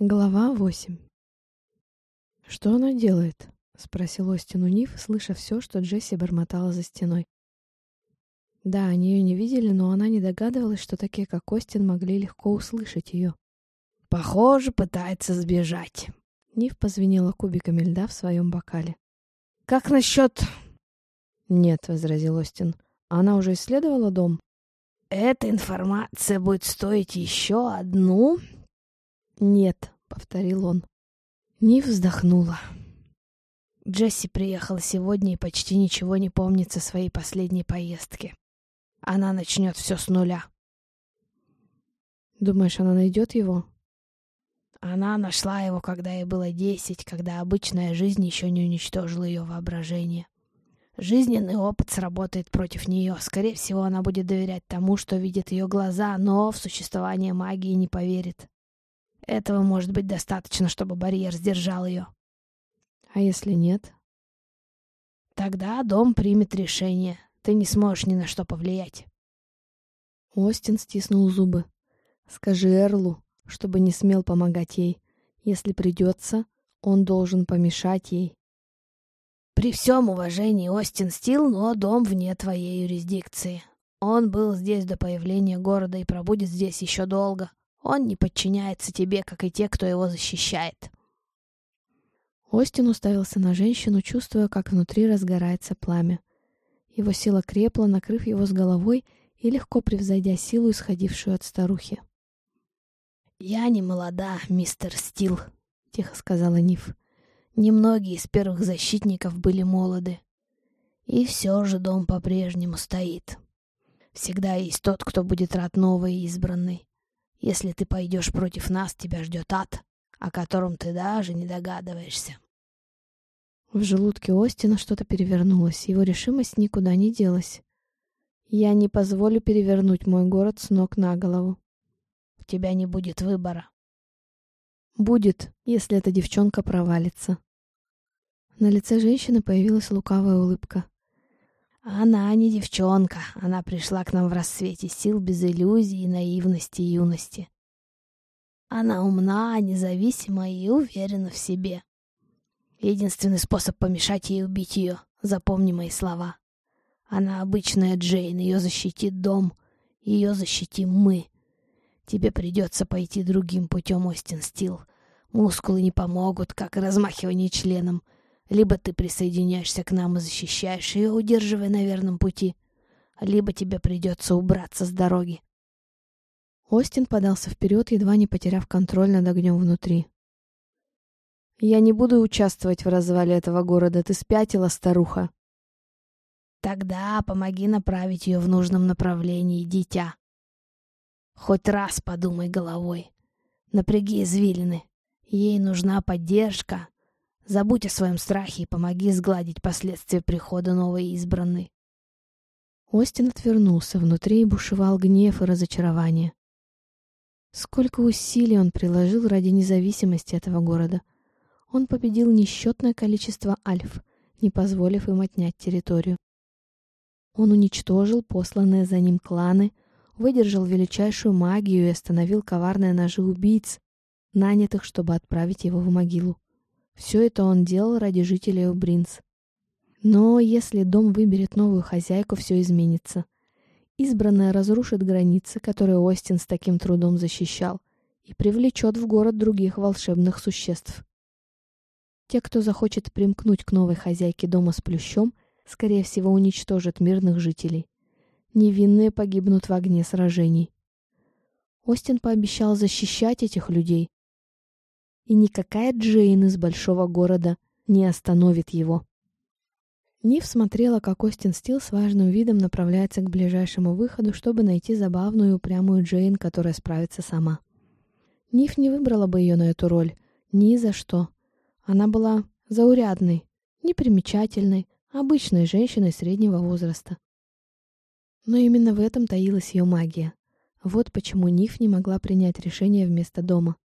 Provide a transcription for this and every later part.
Глава 8 «Что она делает?» — спросил Остин у Ниф, слыша все, что Джесси бормотала за стеной. Да, они ее не видели, но она не догадывалась, что такие, как Остин, могли легко услышать ее. «Похоже, пытается сбежать». Ниф позвенела кубиками льда в своем бокале. «Как насчет...» «Нет», — возразил Остин. «Она уже исследовала дом?» «Эта информация будет стоить еще одну «Нет», — повторил он. Нив вздохнула. Джесси приехала сегодня и почти ничего не помнит со своей последней поездки. Она начнет все с нуля. Думаешь, она найдет его? Она нашла его, когда ей было десять, когда обычная жизнь еще не уничтожила ее воображение. Жизненный опыт сработает против нее. Скорее всего, она будет доверять тому, что видит ее глаза, но в существование магии не поверит. Этого может быть достаточно, чтобы барьер сдержал ее. А если нет? Тогда дом примет решение. Ты не сможешь ни на что повлиять. Остин стиснул зубы. Скажи Эрлу, чтобы не смел помогать ей. Если придется, он должен помешать ей. При всем уважении, Остин Стил, но дом вне твоей юрисдикции. Он был здесь до появления города и пробудет здесь еще долго. Он не подчиняется тебе, как и те, кто его защищает. Остин уставился на женщину, чувствуя, как внутри разгорается пламя. Его сила крепла, накрыв его с головой и легко превзойдя силу, исходившую от старухи. «Я не молода, мистер Стил», — тихо сказала Ниф. «Немногие из первых защитников были молоды. И все же дом по-прежнему стоит. Всегда есть тот, кто будет рад новой избранной. Если ты пойдешь против нас, тебя ждет ад, о котором ты даже не догадываешься. В желудке Остина что-то перевернулось, его решимость никуда не делась. Я не позволю перевернуть мой город с ног на голову. У тебя не будет выбора. Будет, если эта девчонка провалится. На лице женщины появилась лукавая улыбка. Она не девчонка, она пришла к нам в рассвете сил без иллюзий, наивности и юности. Она умна, независима и уверена в себе. Единственный способ помешать ей убить ее, запомни мои слова. Она обычная Джейн, ее защитит дом, ее защитим мы. Тебе придется пойти другим путем, Остин Стил. Мускулы не помогут, как размахивание членом. Либо ты присоединяешься к нам и защищаешь ее, удерживая на верном пути, либо тебе придется убраться с дороги. Остин подался вперед, едва не потеряв контроль над огнем внутри. «Я не буду участвовать в развале этого города. Ты спятила, старуха!» «Тогда помоги направить ее в нужном направлении, дитя. Хоть раз подумай головой. Напряги извилины. Ей нужна поддержка, Забудь о своем страхе и помоги сгладить последствия прихода новой избранной. Остин отвернулся, внутри бушевал гнев и разочарование. Сколько усилий он приложил ради независимости этого города. Он победил несчетное количество альф, не позволив им отнять территорию. Он уничтожил посланные за ним кланы, выдержал величайшую магию и остановил коварные ножи убийц, нанятых, чтобы отправить его в могилу. Все это он делал ради жителей Убринс. Но если дом выберет новую хозяйку, все изменится. Избранная разрушит границы, которые Остин с таким трудом защищал, и привлечет в город других волшебных существ. Те, кто захочет примкнуть к новой хозяйке дома с плющом, скорее всего уничтожат мирных жителей. Невинные погибнут в огне сражений. Остин пообещал защищать этих людей, и никакая Джейн из большого города не остановит его. Нив смотрела, как Остин Стил с важным видом направляется к ближайшему выходу, чтобы найти забавную и упрямую Джейн, которая справится сама. Нив не выбрала бы ее на эту роль. Ни за что. Она была заурядной, непримечательной, обычной женщиной среднего возраста. Но именно в этом таилась ее магия. Вот почему Ниф не могла принять решение вместо дома.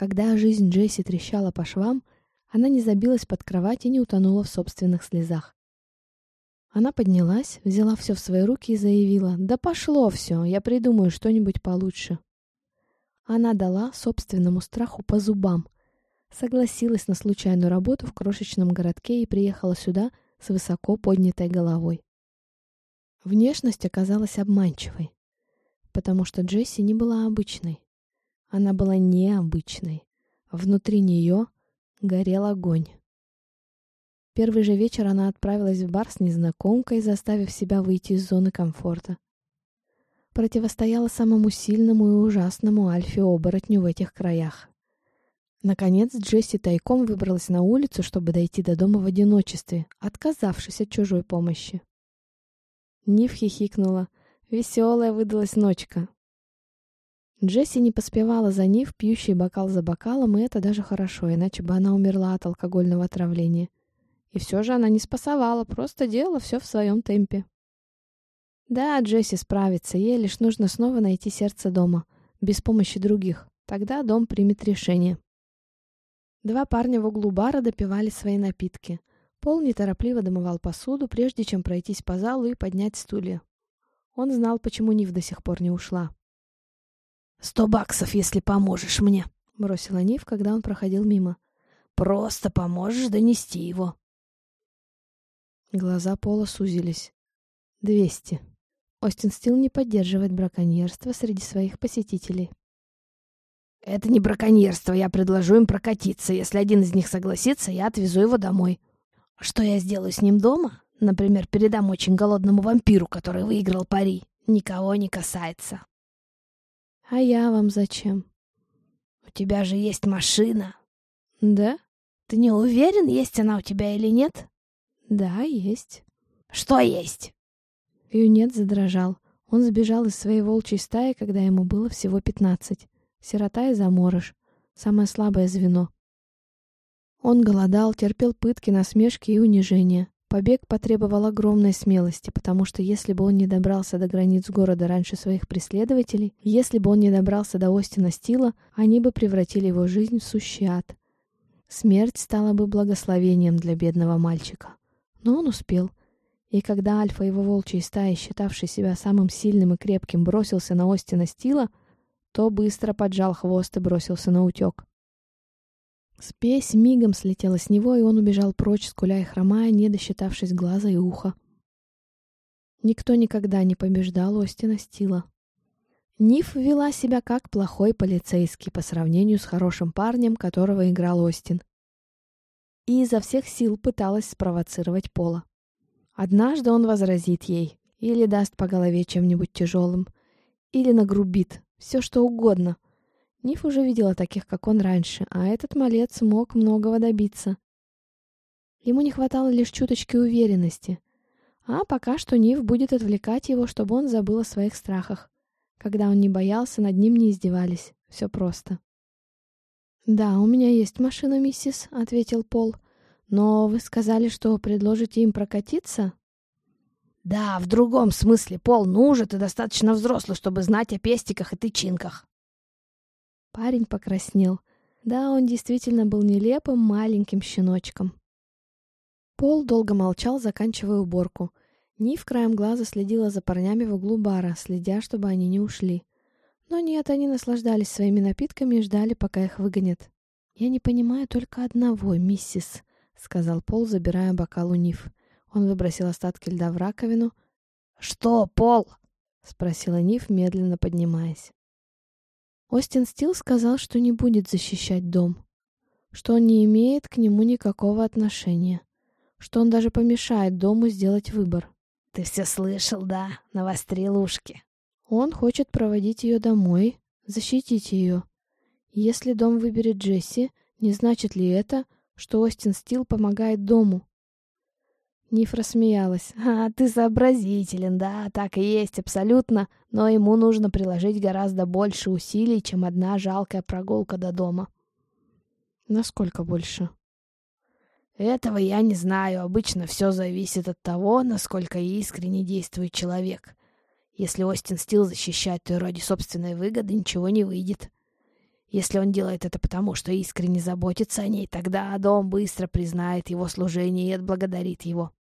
Когда жизнь Джесси трещала по швам, она не забилась под кровать и не утонула в собственных слезах. Она поднялась, взяла все в свои руки и заявила, «Да пошло все, я придумаю что-нибудь получше». Она дала собственному страху по зубам. Согласилась на случайную работу в крошечном городке и приехала сюда с высоко поднятой головой. Внешность оказалась обманчивой, потому что Джесси не была обычной. Она была необычной. Внутри нее горел огонь. Первый же вечер она отправилась в бар с незнакомкой, заставив себя выйти из зоны комфорта. Противостояла самому сильному и ужасному Альфе-оборотню в этих краях. Наконец Джесси тайком выбралась на улицу, чтобы дойти до дома в одиночестве, отказавшись от чужой помощи. Нив хихикнула. Веселая выдалась ночка. Джесси не поспевала за Нив, пьющей бокал за бокалом, и это даже хорошо, иначе бы она умерла от алкогольного отравления. И все же она не спасовала, просто делала все в своем темпе. Да, Джесси справится, ей лишь нужно снова найти сердце дома, без помощи других. Тогда дом примет решение. Два парня в углу бара допивали свои напитки. Пол неторопливо домывал посуду, прежде чем пройтись по залу и поднять стулья. Он знал, почему Нив до сих пор не ушла. «Сто баксов, если поможешь мне», — бросила Нив, когда он проходил мимо. «Просто поможешь донести его». Глаза Пола сузились. «Двести». Остин Стил не поддерживает браконьерство среди своих посетителей. «Это не браконьерство, я предложу им прокатиться. Если один из них согласится, я отвезу его домой. Что я сделаю с ним дома? Например, передам очень голодному вампиру, который выиграл пари. Никого не касается». «А я вам зачем?» «У тебя же есть машина». «Да?» «Ты не уверен, есть она у тебя или нет?» Да, есть. Что есть? Юнет задрожал. Он сбежал из своей волчьей стаи, когда ему было всего пятнадцать. Сирота и заморож. Самое слабое звено. Он голодал, терпел пытки, насмешки и унижения. Побег потребовал огромной смелости, потому что если бы он не добрался до границ города раньше своих преследователей, если бы он не добрался до Остина Стила, они бы превратили его жизнь в сущий ад. Смерть стала бы благословением для бедного мальчика. Но он успел. И когда Альфа его волчьей стаи, считавший себя самым сильным и крепким, бросился на Остина Стила, то быстро поджал хвост и бросился на утек. Спесь мигом слетела с него, и он убежал прочь, скуля и хромая, не досчитавшись глаза и уха. Никто никогда не побеждал Остина Стила. Ниф вела себя как плохой полицейский по сравнению с хорошим парнем, которого играл Остин и изо всех сил пыталась спровоцировать Пола. Однажды он возразит ей, или даст по голове чем-нибудь тяжелым, или нагрубит, все что угодно. Ниф уже видела таких, как он раньше, а этот малец мог многого добиться. Ему не хватало лишь чуточки уверенности. А пока что Ниф будет отвлекать его, чтобы он забыл о своих страхах. Когда он не боялся, над ним не издевались. Все просто. «Да, у меня есть машина, миссис», — ответил Пол. «Но вы сказали, что предложите им прокатиться?» «Да, в другом смысле, Пол, ну уже ты достаточно взрослый, чтобы знать о пестиках и тычинках». Парень покраснел. Да, он действительно был нелепым маленьким щеночком. Пол долго молчал, заканчивая уборку. Нив краем глаза следила за парнями в углу бара, следя, чтобы они не ушли. Но нет, они наслаждались своими напитками и ждали, пока их выгонят. «Я не понимаю только одного, миссис», — сказал Пол, забирая бокал у Ниф. Он выбросил остатки льда в раковину. «Что, Пол?» — спросила Ниф, медленно поднимаясь. Остин Стил сказал, что не будет защищать дом, что он не имеет к нему никакого отношения, что он даже помешает дому сделать выбор. «Ты все слышал, да? Навострил ушки». Он хочет проводить ее домой, защитить ее. Если дом выберет Джесси, не значит ли это, что Остин Стил помогает дому? Ниф рассмеялась. «А, ты сообразителен, да, так и есть, абсолютно, но ему нужно приложить гораздо больше усилий, чем одна жалкая прогулка до дома». «Насколько больше?» «Этого я не знаю. Обычно все зависит от того, насколько искренне действует человек. Если Остин Стил защищает, то ради собственной выгоды ничего не выйдет. Если он делает это потому, что искренне заботится о ней, тогда дом быстро признает его служение и отблагодарит его.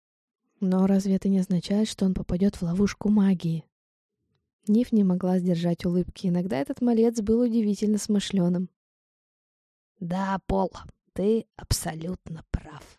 Но разве это не означает, что он попадет в ловушку магии? Ниф не могла сдержать улыбки. Иногда этот малец был удивительно смышленым. «Да, Пол, ты абсолютно прав».